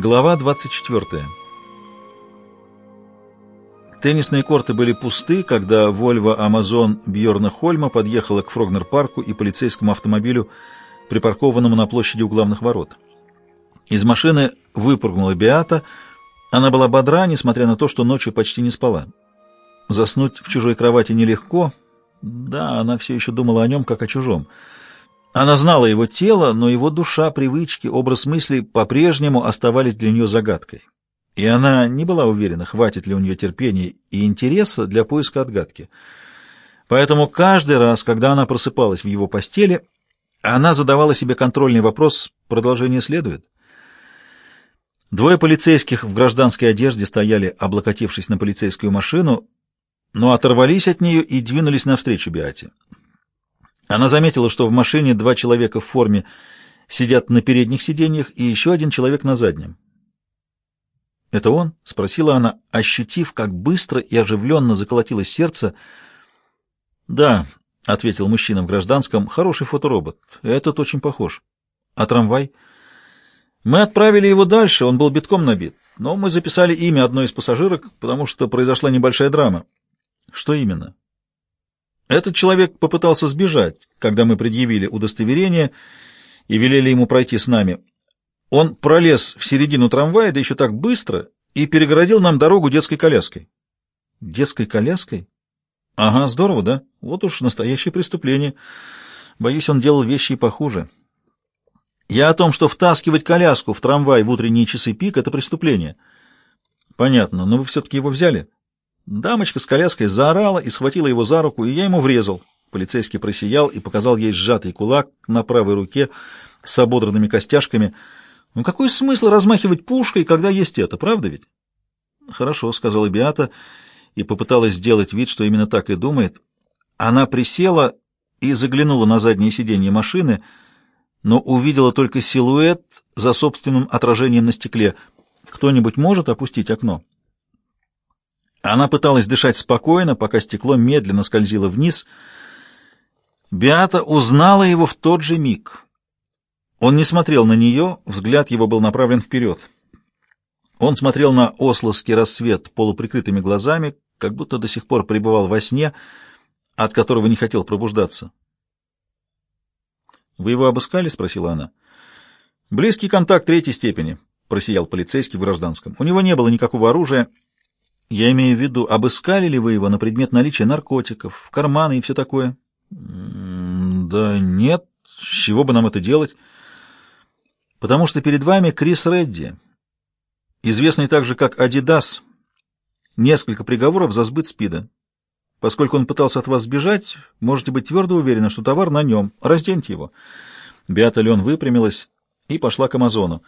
Глава 24. Теннисные корты были пусты, когда Volvo Amazon Бьорна Хольма подъехала к Фрогнер-парку и полицейскому автомобилю, припаркованному на площади у главных ворот. Из машины выпрыгнула Биата. Она была бодра, несмотря на то, что ночью почти не спала. Заснуть в чужой кровати нелегко. Да, она все еще думала о нем, как о чужом. Она знала его тело, но его душа, привычки, образ мыслей по-прежнему оставались для нее загадкой. И она не была уверена, хватит ли у нее терпения и интереса для поиска отгадки. Поэтому каждый раз, когда она просыпалась в его постели, она задавала себе контрольный вопрос «Продолжение следует?». Двое полицейских в гражданской одежде стояли, облокотившись на полицейскую машину, но оторвались от нее и двинулись навстречу Биате. Она заметила, что в машине два человека в форме сидят на передних сиденьях и еще один человек на заднем. «Это он?» — спросила она, ощутив, как быстро и оживленно заколотилось сердце. «Да», — ответил мужчина в гражданском, — «хороший фоторобот. Этот очень похож. А трамвай?» «Мы отправили его дальше, он был битком набит, но мы записали имя одной из пассажирок, потому что произошла небольшая драма». «Что именно?» Этот человек попытался сбежать, когда мы предъявили удостоверение и велели ему пройти с нами. Он пролез в середину трамвая, да еще так быстро, и перегородил нам дорогу детской коляской. Детской коляской? Ага, здорово, да? Вот уж настоящее преступление. Боюсь, он делал вещи и похуже. Я о том, что втаскивать коляску в трамвай в утренние часы пик — это преступление. Понятно, но вы все-таки его взяли? Дамочка с коляской заорала и схватила его за руку, и я ему врезал. Полицейский просиял и показал ей сжатый кулак на правой руке с ободранными костяшками. Ну какой смысл размахивать пушкой, когда есть это, правда ведь? Хорошо, сказала Биата и попыталась сделать вид, что именно так и думает. Она присела и заглянула на заднее сиденье машины, но увидела только силуэт за собственным отражением на стекле. Кто-нибудь может опустить окно? Она пыталась дышать спокойно, пока стекло медленно скользило вниз. Биата узнала его в тот же миг. Он не смотрел на нее, взгляд его был направлен вперед. Он смотрел на ословский рассвет полуприкрытыми глазами, как будто до сих пор пребывал во сне, от которого не хотел пробуждаться. «Вы его обыскали?» — спросила она. «Близкий контакт третьей степени», — просиял полицейский в гражданском. «У него не было никакого оружия». Я имею в виду, обыскали ли вы его на предмет наличия наркотиков, карманы и все такое? Да нет, с чего бы нам это делать? Потому что перед вами Крис Редди, известный также как Адидас, несколько приговоров за сбыт СПИДа. Поскольку он пытался от вас сбежать, можете быть твердо уверены, что товар на нем. Разденьте его. Беата Лен выпрямилась и пошла к Амазону.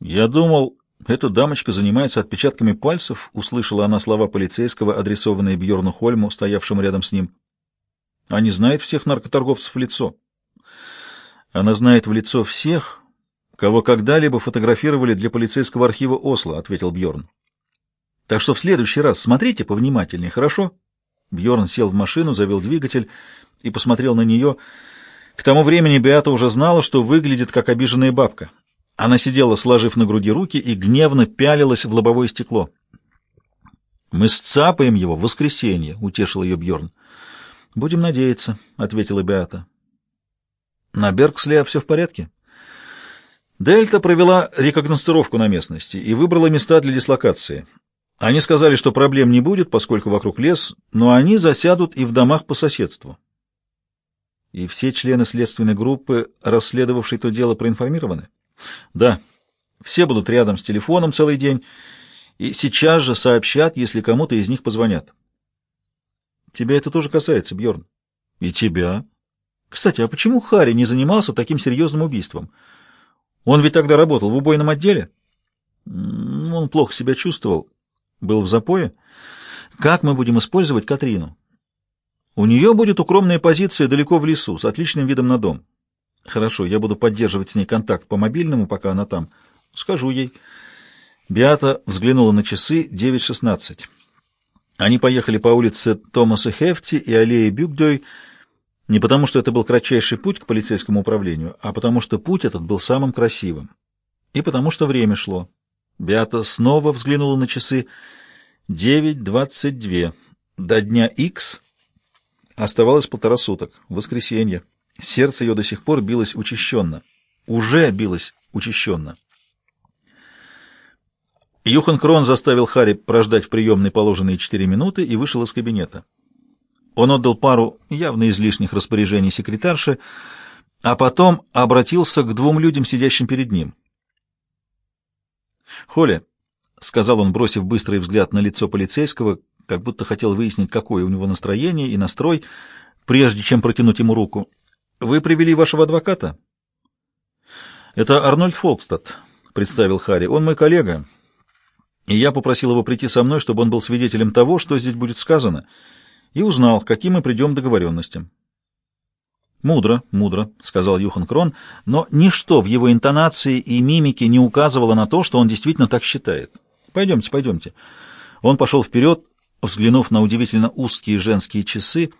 Я думал, «Эта дамочка занимается отпечатками пальцев», — услышала она слова полицейского, адресованные Бьорну Хольму, стоявшему рядом с ним. «А не знает всех наркоторговцев в лицо». «Она знает в лицо всех, кого когда-либо фотографировали для полицейского архива Осло», — ответил Бьорн. «Так что в следующий раз смотрите повнимательнее, хорошо?» Бьорн сел в машину, завел двигатель и посмотрел на нее. К тому времени Беата уже знала, что выглядит как обиженная бабка. Она сидела, сложив на груди руки, и гневно пялилась в лобовое стекло. «Мы сцапаем его в воскресенье», — утешил ее Бьорн. «Будем надеяться», — ответила Беата. «На Бергсле все в порядке?» Дельта провела рекогностировку на местности и выбрала места для дислокации. Они сказали, что проблем не будет, поскольку вокруг лес, но они засядут и в домах по соседству. И все члены следственной группы, расследовавшей то дело, проинформированы? Да, все будут рядом с телефоном целый день и сейчас же сообщат, если кому-то из них позвонят. Тебя это тоже касается, Бьорн. И тебя. Кстати, а почему Харри не занимался таким серьезным убийством? Он ведь тогда работал в убойном отделе. Он плохо себя чувствовал. Был в запое. Как мы будем использовать Катрину? У нее будет укромная позиция далеко в лесу, с отличным видом на дом. Хорошо, я буду поддерживать с ней контакт по мобильному, пока она там. Скажу ей. Биата взглянула на часы 9.16. Они поехали по улице Томаса Хефти и аллее Бюгдой не потому, что это был кратчайший путь к полицейскому управлению, а потому что путь этот был самым красивым. и потому что время шло. Беата снова взглянула на часы. Девять двадцать две. До дня Х оставалось полтора суток. Воскресенье. Сердце ее до сих пор билось учащенно. Уже билось учащенно. Юхан Крон заставил Харри прождать в приемной положенные четыре минуты и вышел из кабинета. Он отдал пару явно излишних распоряжений секретарше, а потом обратился к двум людям, сидящим перед ним. «Холли», — сказал он, бросив быстрый взгляд на лицо полицейского, как будто хотел выяснить, какое у него настроение и настрой, прежде чем протянуть ему руку, — «вы привели вашего адвоката?» «Это Арнольд Фолкстад», — представил Харри. «Он мой коллега, и я попросил его прийти со мной, чтобы он был свидетелем того, что здесь будет сказано, и узнал, каким мы придем договоренностям». «Мудро, мудро», — сказал Юхан Крон, но ничто в его интонации и мимике не указывало на то, что он действительно так считает. «Пойдемте, пойдемте». Он пошел вперед, взглянув на удивительно узкие женские часы,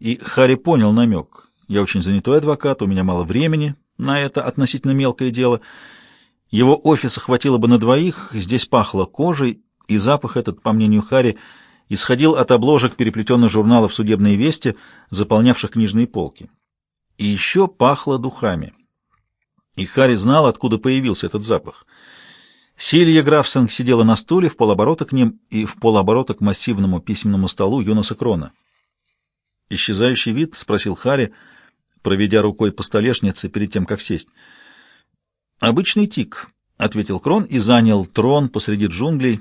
и Харри понял намек. «Я очень занятой адвокат, у меня мало времени на это относительно мелкое дело. Его офиса хватило бы на двоих, здесь пахло кожей, и запах этот, по мнению Харри, исходил от обложек переплетенных журналов «Судебные вести», заполнявших книжные полки и еще пахло духами. И Харри знал, откуда появился этот запах. Силья Графсон сидела на стуле в полоборота к ним и в полоборота к массивному письменному столу Юноса Крона. «Исчезающий вид?» — спросил Харри, проведя рукой по столешнице перед тем, как сесть. «Обычный тик», — ответил Крон и занял трон посреди джунглей.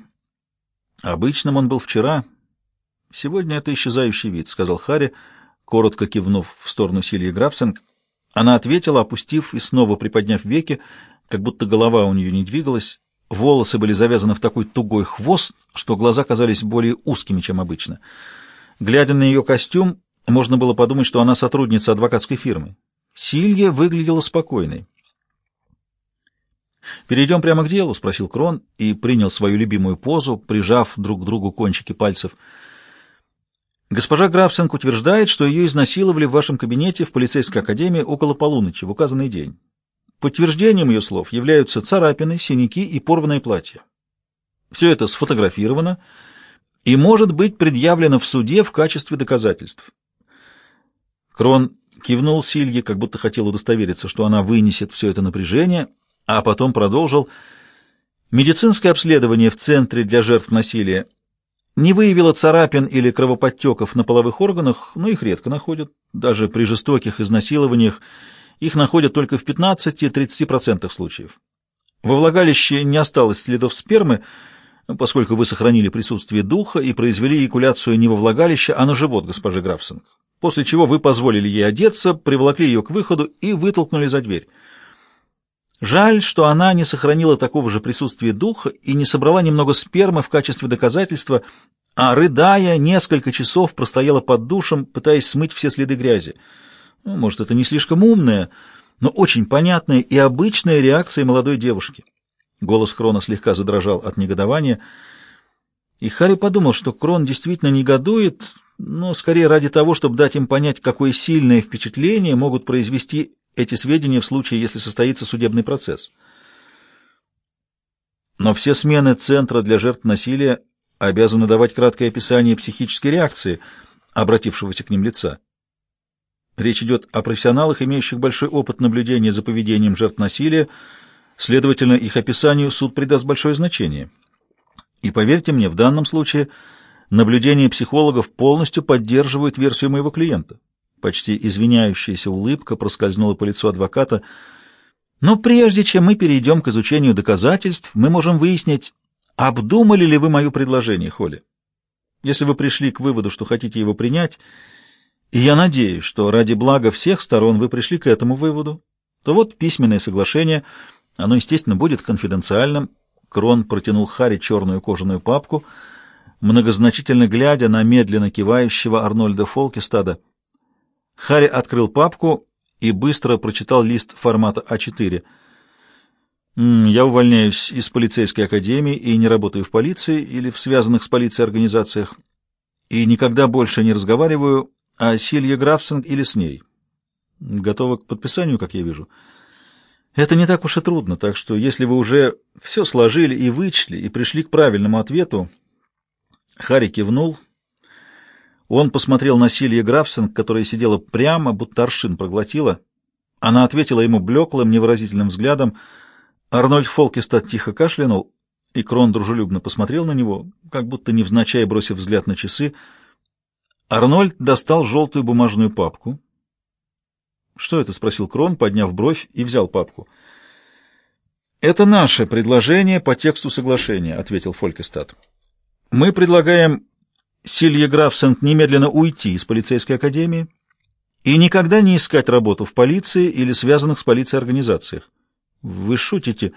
«Обычным он был вчера. Сегодня это исчезающий вид», — сказал Харри, — коротко кивнув в сторону Сильи Графсинг. Она ответила, опустив и снова приподняв веки, как будто голова у нее не двигалась. Волосы были завязаны в такой тугой хвост, что глаза казались более узкими, чем обычно. Глядя на ее костюм, можно было подумать, что она сотрудница адвокатской фирмы. Силья выглядела спокойной. «Перейдем прямо к делу?» — спросил Крон и принял свою любимую позу, прижав друг к другу кончики пальцев — Госпожа Графсенк утверждает, что ее изнасиловали в вашем кабинете в полицейской академии около полуночи в указанный день. Подтверждением ее слов являются царапины, синяки и порванное платье. Все это сфотографировано и может быть предъявлено в суде в качестве доказательств. Крон кивнул Силье, как будто хотел удостовериться, что она вынесет все это напряжение, а потом продолжил. Медицинское обследование в Центре для жертв насилия не выявила царапин или кровоподтеков на половых органах, но их редко находят. Даже при жестоких изнасилованиях их находят только в 15-30% случаев. Во влагалище не осталось следов спермы, поскольку вы сохранили присутствие духа и произвели эякуляцию не во влагалище, а на живот госпожи Графсинг, после чего вы позволили ей одеться, приволокли ее к выходу и вытолкнули за дверь. Жаль, что она не сохранила такого же присутствия духа и не собрала немного спермы в качестве доказательства, а, рыдая, несколько часов простояла под душем, пытаясь смыть все следы грязи. Ну, может, это не слишком умная, но очень понятная и обычная реакция молодой девушки. Голос Крона слегка задрожал от негодования, и Харри подумал, что Крон действительно негодует, но скорее ради того, чтобы дать им понять, какое сильное впечатление могут произвести эти сведения в случае, если состоится судебный процесс. Но все смены Центра для жертв насилия обязаны давать краткое описание психической реакции обратившегося к ним лица. Речь идет о профессионалах, имеющих большой опыт наблюдения за поведением жертв насилия, следовательно, их описанию суд придаст большое значение. И поверьте мне, в данном случае наблюдения психологов полностью поддерживают версию моего клиента. Почти извиняющаяся улыбка проскользнула по лицу адвоката. Но прежде чем мы перейдем к изучению доказательств, мы можем выяснить, обдумали ли вы мое предложение, Холли. Если вы пришли к выводу, что хотите его принять, и я надеюсь, что ради блага всех сторон вы пришли к этому выводу, то вот письменное соглашение, оно, естественно, будет конфиденциальным. Крон протянул Харри черную кожаную папку, многозначительно глядя на медленно кивающего Арнольда Фолкестада — Харри открыл папку и быстро прочитал лист формата А4. «Я увольняюсь из полицейской академии и не работаю в полиции или в связанных с полицией организациях, и никогда больше не разговариваю о Силье Графсинг или с ней. Готова к подписанию, как я вижу». Это не так уж и трудно, так что если вы уже все сложили и вычли, и пришли к правильному ответу... Харри кивнул. Он посмотрел на Силье Графсон, которая сидела прямо, будто аршин проглотила. Она ответила ему блеклым, невыразительным взглядом. Арнольд Фолкестад тихо кашлянул, и Крон дружелюбно посмотрел на него, как будто невзначай бросив взгляд на часы. Арнольд достал желтую бумажную папку. «Что это?» — спросил Крон, подняв бровь, и взял папку. «Это наше предложение по тексту соглашения», — ответил Фолькестад. «Мы предлагаем Силье Графсент немедленно уйти из полицейской академии и никогда не искать работу в полиции или связанных с полицией организациях. Вы шутите,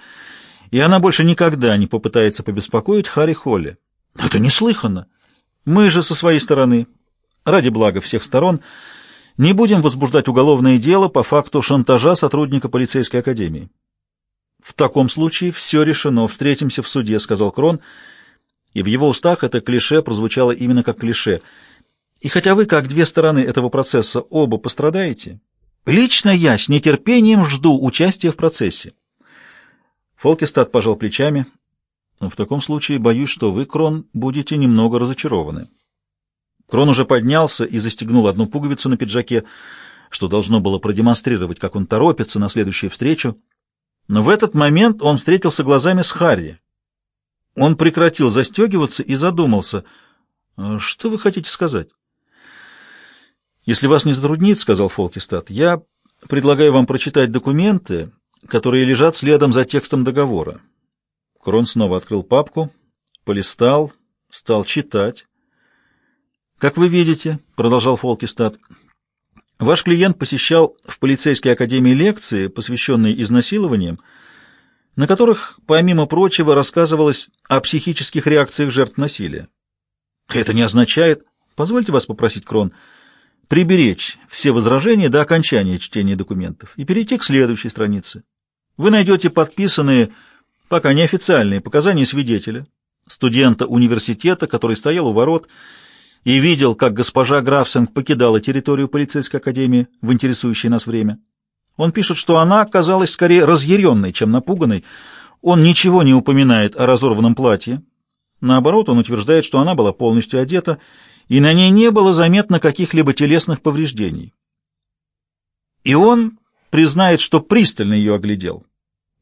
и она больше никогда не попытается побеспокоить Харри Холли. Это неслыханно. Мы же со своей стороны, ради блага всех сторон, — не будем возбуждать уголовное дело по факту шантажа сотрудника полицейской академии. В таком случае все решено. Встретимся в суде, сказал Крон, и в его устах это клише прозвучало именно как клише. И хотя вы, как две стороны этого процесса, оба пострадаете, лично я с нетерпением жду участия в процессе. Фолкестад пожал плечами. В таком случае боюсь, что вы, Крон, будете немного разочарованы. Крон уже поднялся и застегнул одну пуговицу на пиджаке, что должно было продемонстрировать, как он торопится на следующую встречу. Но в этот момент он встретился глазами с Харри. Он прекратил застегиваться и задумался. «А «Что вы хотите сказать?» «Если вас не затруднит, — сказал Фолкистад, — я предлагаю вам прочитать документы, которые лежат следом за текстом договора». Крон снова открыл папку, полистал, стал читать. Как вы видите, продолжал Фолкистад, ваш клиент посещал в полицейской академии лекции, посвященные изнасилованиям, на которых, помимо прочего, рассказывалось о психических реакциях жертв насилия. Это не означает, позвольте вас попросить, Крон, приберечь все возражения до окончания чтения документов и перейти к следующей странице. Вы найдете подписанные, пока неофициальные показания свидетеля, студента университета, который стоял у ворот и видел, как госпожа Графсинг покидала территорию полицейской академии в интересующее нас время. Он пишет, что она оказалась скорее разъяренной, чем напуганной. Он ничего не упоминает о разорванном платье. Наоборот, он утверждает, что она была полностью одета, и на ней не было заметно каких-либо телесных повреждений. И он признает, что пристально ее оглядел.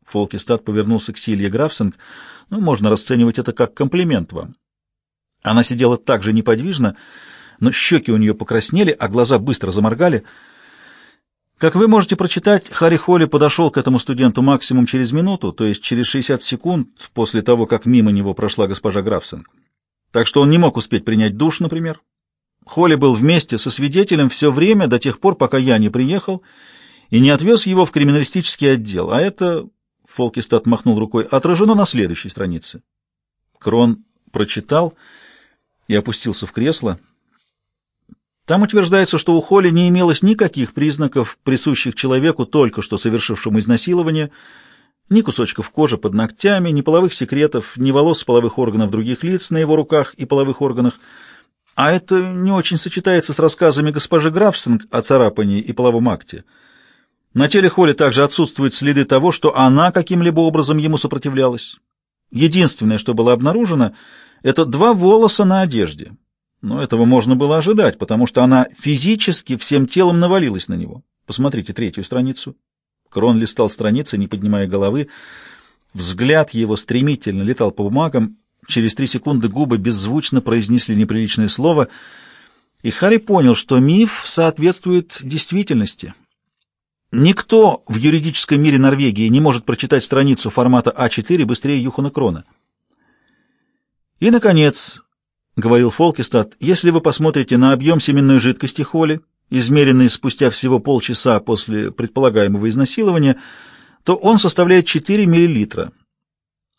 Фолкистад повернулся к Силье Графсинг. Ну, можно расценивать это как комплимент вам. Она сидела так же неподвижно, но щеки у нее покраснели, а глаза быстро заморгали. Как вы можете прочитать, Харри Холли подошел к этому студенту максимум через минуту, то есть через 60 секунд после того, как мимо него прошла госпожа Графсон. Так что он не мог успеть принять душ, например. Холли был вместе со свидетелем все время до тех пор, пока я не приехал и не отвез его в криминалистический отдел, а это, Фолкистат махнул рукой, отражено на следующей странице. Крон прочитал и опустился в кресло. Там утверждается, что у Холли не имелось никаких признаков, присущих человеку, только что совершившему изнасилование, ни кусочков кожи под ногтями, ни половых секретов, ни волос с половых органов других лиц на его руках и половых органах. А это не очень сочетается с рассказами госпожи Графсинг о царапании и половом акте. На теле Холли также отсутствуют следы того, что она каким-либо образом ему сопротивлялась. Единственное, что было обнаружено — это два волоса на одежде. Но этого можно было ожидать, потому что она физически всем телом навалилась на него. Посмотрите третью страницу. Крон листал страницы, не поднимая головы. Взгляд его стремительно летал по бумагам. Через три секунды губы беззвучно произнесли неприличное слово, и Харри понял, что миф соответствует действительности. Никто в юридическом мире Норвегии не может прочитать страницу формата А4 быстрее Юхана Крона. И, наконец, — говорил Фолкестад, — если вы посмотрите на объем семенной жидкости Холли, измеренный спустя всего полчаса после предполагаемого изнасилования, то он составляет 4 мл.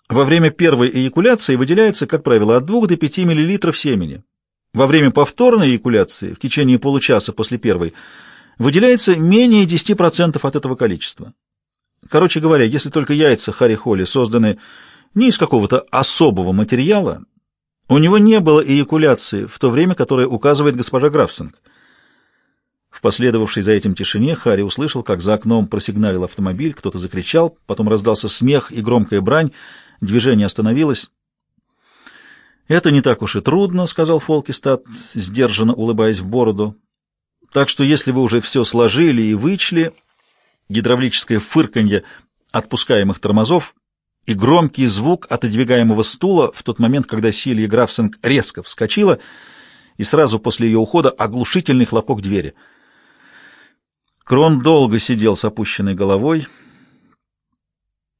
Во время первой эякуляции выделяется, как правило, от 2 до 5 мл семени. Во время повторной эякуляции, в течение получаса после первой, выделяется менее 10% от этого количества. Короче говоря, если только яйца Харри Холли созданы не из какого-то особого материала, у него не было эякуляции в то время, которое указывает госпожа Графсинг. В последовавшей за этим тишине Харри услышал, как за окном просигналил автомобиль, кто-то закричал, потом раздался смех и громкая брань, движение остановилось. «Это не так уж и трудно», — сказал Фолкистад, сдержанно улыбаясь в бороду. «Так что если вы уже все сложили и вычли, гидравлическое фырканье отпускаемых тормозов и громкий звук отодвигаемого стула в тот момент, когда Силья Графсинг резко вскочила, и сразу после ее ухода оглушительный хлопок двери. Крон долго сидел с опущенной головой.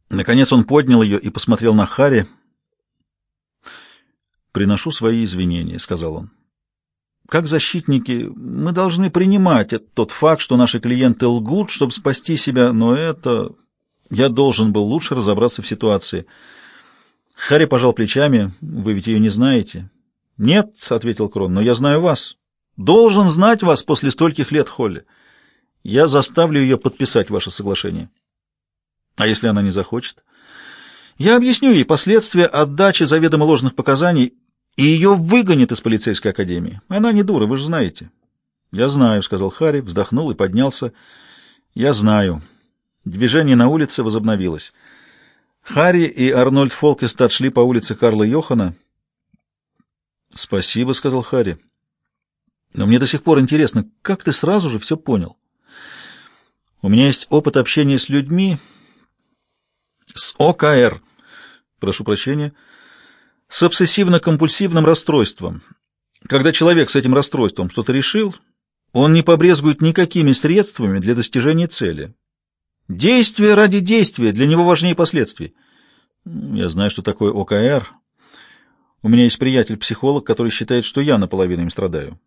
Наконец он поднял ее и посмотрел на Харри. «Приношу свои извинения», — сказал он. «Как защитники мы должны принимать тот факт, что наши клиенты лгут, чтобы спасти себя, но это... Я должен был лучше разобраться в ситуации». Харри пожал плечами. «Вы ведь ее не знаете?» «Нет», — ответил Крон, — «но я знаю вас. Должен знать вас после стольких лет, Холли. Я заставлю ее подписать ваше соглашение». «А если она не захочет?» «Я объясню ей последствия отдачи заведомо ложных показаний и ее выгонят из полицейской академии. Она не дура, вы же знаете. Я знаю, сказал Харри, вздохнул и поднялся. Я знаю. Движение на улице возобновилось. Харри и Арнольд Фолкестад шли по улице Карла Йохана. Спасибо, сказал Харри. Но мне до сих пор интересно, как ты сразу же все понял? У меня есть опыт общения с людьми с ОКР. Прошу прощения с обсессивно-компульсивным расстройством. Когда человек с этим расстройством что-то решил, он не побрезгует никакими средствами для достижения цели. Действие ради действия, для него важнее последствий. Я знаю, что такое ОКР. У меня есть приятель-психолог, который считает, что я наполовину им страдаю.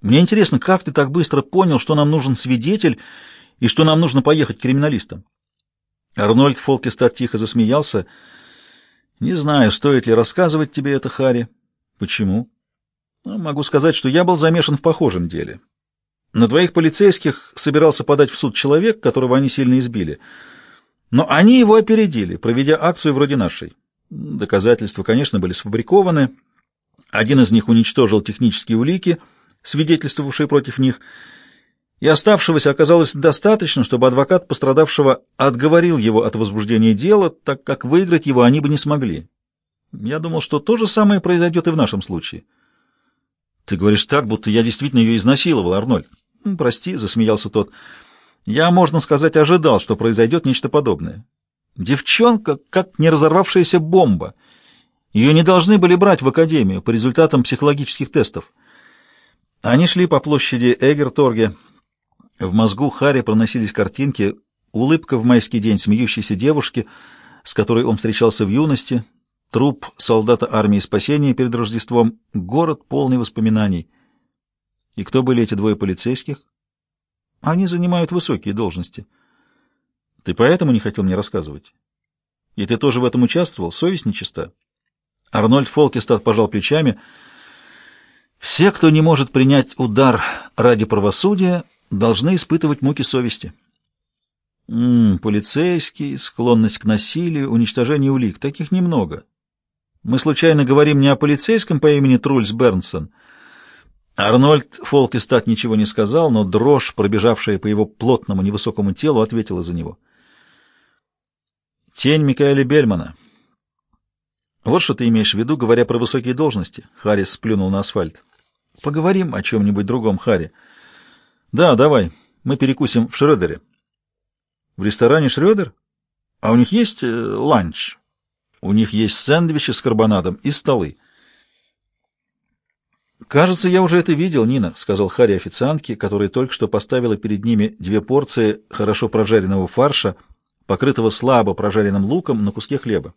Мне интересно, как ты так быстро понял, что нам нужен свидетель и что нам нужно поехать к криминалистам? Арнольд Фолкестад тихо засмеялся. Не знаю, стоит ли рассказывать тебе это, Хари. Почему? Ну, могу сказать, что я был замешан в похожем деле. На двоих полицейских собирался подать в суд человек, которого они сильно избили. Но они его опередили, проведя акцию вроде нашей. Доказательства, конечно, были сфабрикованы. Один из них уничтожил технические улики, свидетельствовавшие против них, и оставшегося оказалось достаточно, чтобы адвокат пострадавшего отговорил его от возбуждения дела, так как выиграть его они бы не смогли. Я думал, что то же самое произойдет и в нашем случае. Ты говоришь так, будто я действительно ее изнасиловал, Арнольд. Прости, засмеялся тот. Я, можно сказать, ожидал, что произойдет нечто подобное. Девчонка, как не разорвавшаяся бомба. Ее не должны были брать в академию по результатам психологических тестов. Они шли по площади Эгерторге, в мозгу Харри проносились картинки, улыбка в майский день смеющейся девушки, с которой он встречался в юности, труп солдата армии спасения перед Рождеством, город полный воспоминаний. И кто были эти двое полицейских? Они занимают высокие должности. Ты поэтому не хотел мне рассказывать? И ты тоже в этом участвовал? Совесть нечиста? Арнольд Фолкестад пожал плечами. Все, кто не может принять удар ради правосудия, должны испытывать муки совести. М -м, полицейский, склонность к насилию, уничтожение улик. Таких немного. Мы случайно говорим не о полицейском по имени Трульс Бернсон. Арнольд Фолкестат ничего не сказал, но дрожь, пробежавшая по его плотному невысокому телу, ответила за него. Тень Микаэля Бельмана. Вот что ты имеешь в виду, говоря про высокие должности. Харрис сплюнул на асфальт. Поговорим о чем-нибудь другом, Харри. Да, давай. Мы перекусим в Шрёдере. В ресторане Шрёдер? А у них есть э, ланч? У них есть сэндвичи с карбонадом и столы. «Кажется, я уже это видел, Нина», — сказал Харри официантке, которая только что поставила перед ними две порции хорошо прожаренного фарша, покрытого слабо прожаренным луком на куске хлеба.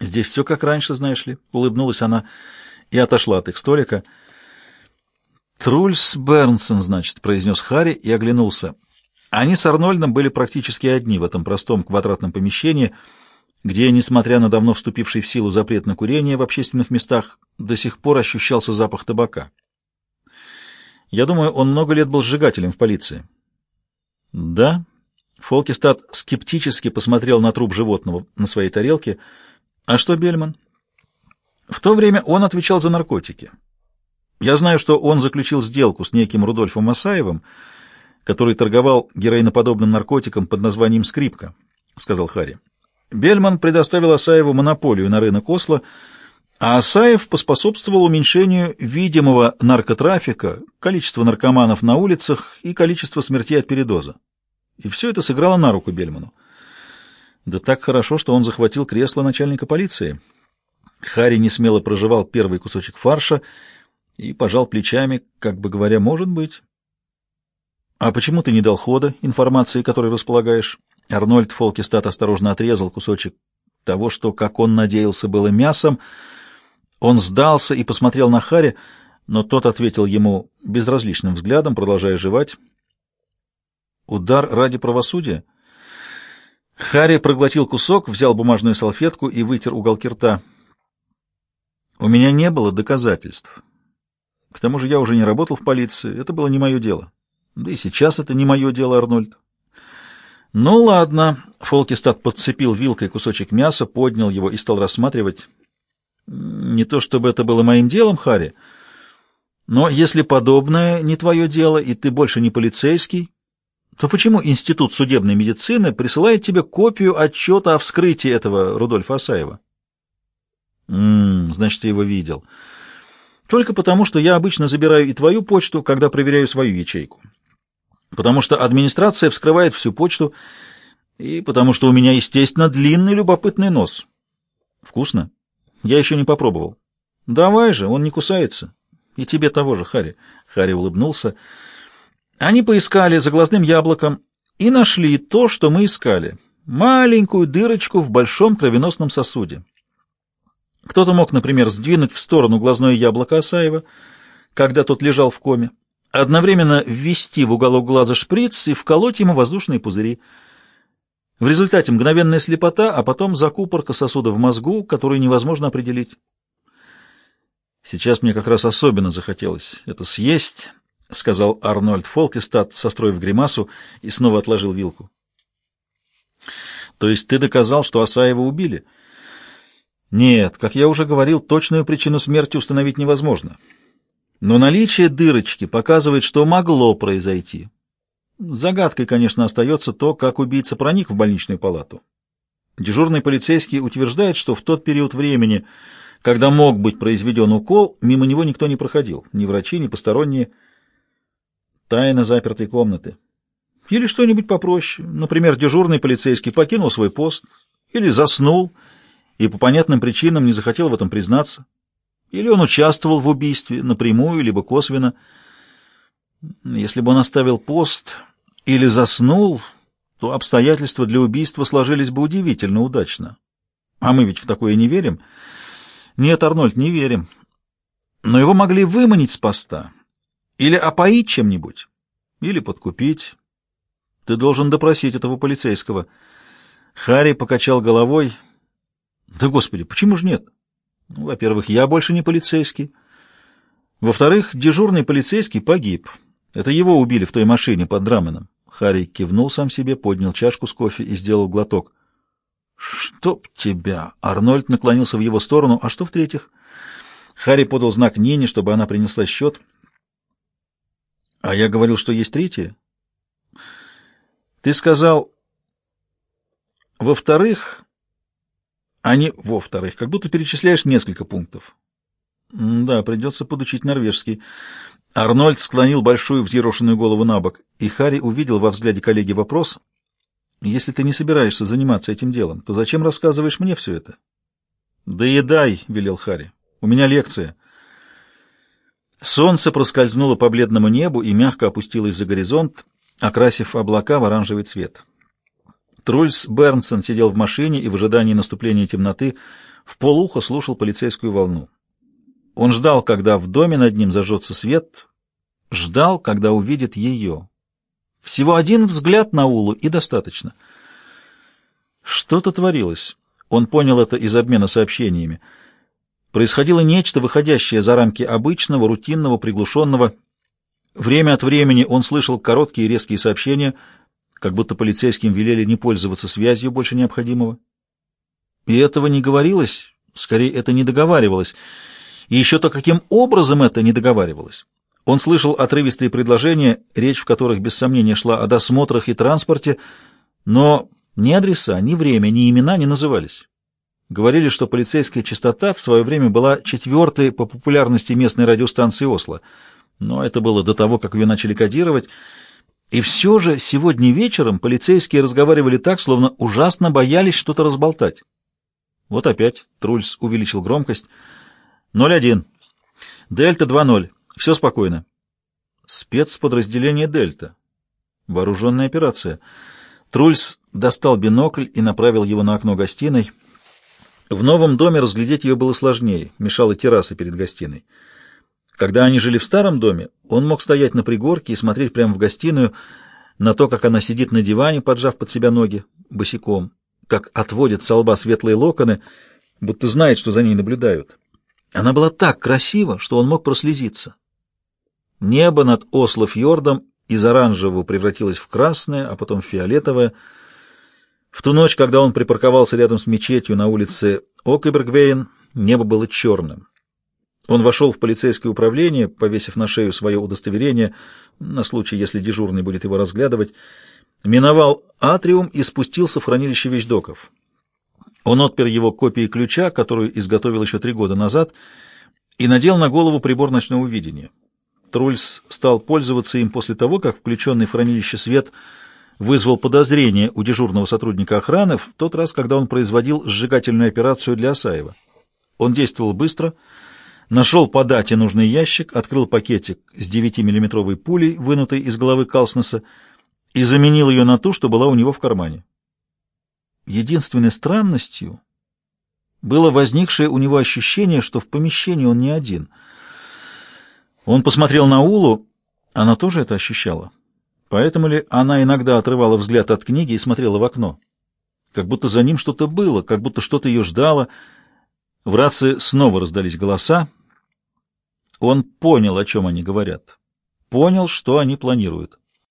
«Здесь все как раньше, знаешь ли», — улыбнулась она и отошла от их столика — «Трульс Бернсон, значит», — произнес Харри и оглянулся. Они с Арнольдом были практически одни в этом простом квадратном помещении, где, несмотря на давно вступивший в силу запрет на курение в общественных местах, до сих пор ощущался запах табака. Я думаю, он много лет был сжигателем в полиции. Да? Фолкистад скептически посмотрел на труп животного на своей тарелке. А что Бельман? В то время он отвечал за наркотики. Я знаю, что он заключил сделку с неким Рудольфом Масаевым, который торговал героиноподобным наркотиком под названием «Скрипка», — сказал Харри. Бельман предоставил Асаеву монополию на рынок Осло, а Асаев поспособствовал уменьшению видимого наркотрафика, количества наркоманов на улицах и количества смертей от передоза. И все это сыграло на руку Бельману. Да так хорошо, что он захватил кресло начальника полиции. Харри несмело прожевал первый кусочек фарша и пожал плечами, как бы говоря, может быть. «А почему ты не дал хода информации, которой располагаешь?» Арнольд Фолкистат осторожно отрезал кусочек того, что, как он надеялся, было мясом. Он сдался и посмотрел на Харри, но тот ответил ему безразличным взглядом, продолжая жевать. «Удар ради правосудия?» Харри проглотил кусок, взял бумажную салфетку и вытер уголки рта. «У меня не было доказательств. К тому же я уже не работал в полиции, это было не мое дело. Да и сейчас это не мое дело, Арнольд. Ну ладно, Фолкистат подцепил вилкой кусочек мяса, поднял его и стал рассматривать. Не то чтобы это было моим делом, Харри, но если подобное не твое дело, и ты больше не полицейский, то почему Институт судебной медицины присылает тебе копию отчета о вскрытии этого Рудольфа Асаева? М -м, значит, ты его видел. Только потому, что я обычно забираю и твою почту, когда проверяю свою ячейку потому что администрация вскрывает всю почту, и потому что у меня, естественно, длинный любопытный нос. Вкусно? Я еще не попробовал. Давай же, он не кусается. И тебе того же, Хари. Хари улыбнулся. Они поискали за глазным яблоком и нашли то, что мы искали. Маленькую дырочку в большом кровеносном сосуде. Кто-то мог, например, сдвинуть в сторону глазное яблоко Асаева, когда тот лежал в коме одновременно ввести в уголок глаза шприц и вколоть ему воздушные пузыри. В результате мгновенная слепота, а потом закупорка сосуда в мозгу, которую невозможно определить. Сейчас мне как раз особенно захотелось это съесть, — сказал Арнольд Фолкестад, состроив гримасу, и снова отложил вилку. — То есть ты доказал, что Асаева убили? — Нет, как я уже говорил, точную причину смерти установить невозможно. — но наличие дырочки показывает, что могло произойти. Загадкой, конечно, остается то, как убийца проник в больничную палату. Дежурный полицейский утверждает, что в тот период времени, когда мог быть произведен укол, мимо него никто не проходил, ни врачи, ни посторонние. Тайна запертой комнаты. Или что-нибудь попроще. Например, дежурный полицейский покинул свой пост или заснул и по понятным причинам не захотел в этом признаться. Или он участвовал в убийстве, напрямую, либо косвенно. Если бы он оставил пост или заснул, то обстоятельства для убийства сложились бы удивительно удачно. А мы ведь в такое не верим. Нет, Арнольд, не верим. Но его могли выманить с поста. Или опоить чем-нибудь. Или подкупить. Ты должен допросить этого полицейского. Харри покачал головой. Да, господи, почему же нет? Ну, во-первых, я больше не полицейский. Во-вторых, дежурный полицейский погиб. Это его убили в той машине под Драменом. Харри кивнул сам себе, поднял чашку с кофе и сделал глоток. «Чтоб тебя!» Арнольд наклонился в его сторону. «А что в-третьих?» Харри подал знак Нине, чтобы она принесла счет. «А я говорил, что есть третье?» «Ты сказал...» «Во-вторых, не во-вторых, как будто перечисляешь несколько пунктов. Да, придется подучить норвежский. Арнольд склонил большую взъерошенную голову на бок, и Харри увидел во взгляде коллеги вопрос. «Если ты не собираешься заниматься этим делом, то зачем рассказываешь мне все это?» «Доедай», — велел Харри. «У меня лекция». Солнце проскользнуло по бледному небу и мягко опустилось за горизонт, окрасив облака в оранжевый цвет. Трульс Бернсон сидел в машине и в ожидании наступления темноты в полухо слушал полицейскую волну. Он ждал, когда в доме над ним зажжется свет, ждал, когда увидит ее. Всего один взгляд на Улу и достаточно. Что-то творилось. Он понял это из обмена сообщениями. Происходило нечто, выходящее за рамки обычного, рутинного, приглушенного. Время от времени он слышал короткие резкие сообщения — как будто полицейским велели не пользоваться связью больше необходимого. И этого не говорилось, скорее это не договаривалось. И еще то, каким образом это не договаривалось. Он слышал отрывистые предложения, речь в которых без сомнения шла о досмотрах и транспорте, но ни адреса, ни время, ни имена не назывались. Говорили, что полицейская частота в свое время была четвертой по популярности местной радиостанции Осло, но это было до того, как ее начали кодировать, и все же сегодня вечером полицейские разговаривали так, словно ужасно боялись что-то разболтать. Вот опять Трульс увеличил громкость. 01. Дельта 2.0. Все спокойно. Спецподразделение Дельта. Вооруженная операция. Трульс достал бинокль и направил его на окно гостиной. В новом доме разглядеть ее было сложнее, мешала терраса перед гостиной. Когда они жили в старом доме, он мог стоять на пригорке и смотреть прямо в гостиную на то, как она сидит на диване, поджав под себя ноги, босиком, как отводит со лба светлые локоны, будто знает, что за ней наблюдают. Она была так красива, что он мог прослезиться. Небо над Осло-фьордом из оранжевого превратилось в красное, а потом в фиолетовое. В ту ночь, когда он припарковался рядом с мечетью на улице Окебергвейн, небо было черным. Он вошел в полицейское управление, повесив на шею свое удостоверение, на случай, если дежурный будет его разглядывать, миновал атриум и спустился в хранилище вещдоков. Он отпер его копией ключа, которую изготовил еще три года назад, и надел на голову прибор ночного видения. Трульс стал пользоваться им после того, как включенный в хранилище свет вызвал подозрение у дежурного сотрудника охраны в тот раз, когда он производил сжигательную операцию для Асаева. Он действовал быстро, нашел по дате нужный ящик, открыл пакетик с 9-миллиметровой пулей, вынутой из головы Калснеса, и заменил ее на ту, что была у него в кармане. Единственной странностью было возникшее у него ощущение, что в помещении он не один. Он посмотрел на Улу, она тоже это ощущала. Поэтому ли она иногда отрывала взгляд от книги и смотрела в окно? Как будто за ним что-то было, как будто что-то ее ждало. В рации снова раздались голоса. Он понял, о чем они говорят. Понял, что они планируют.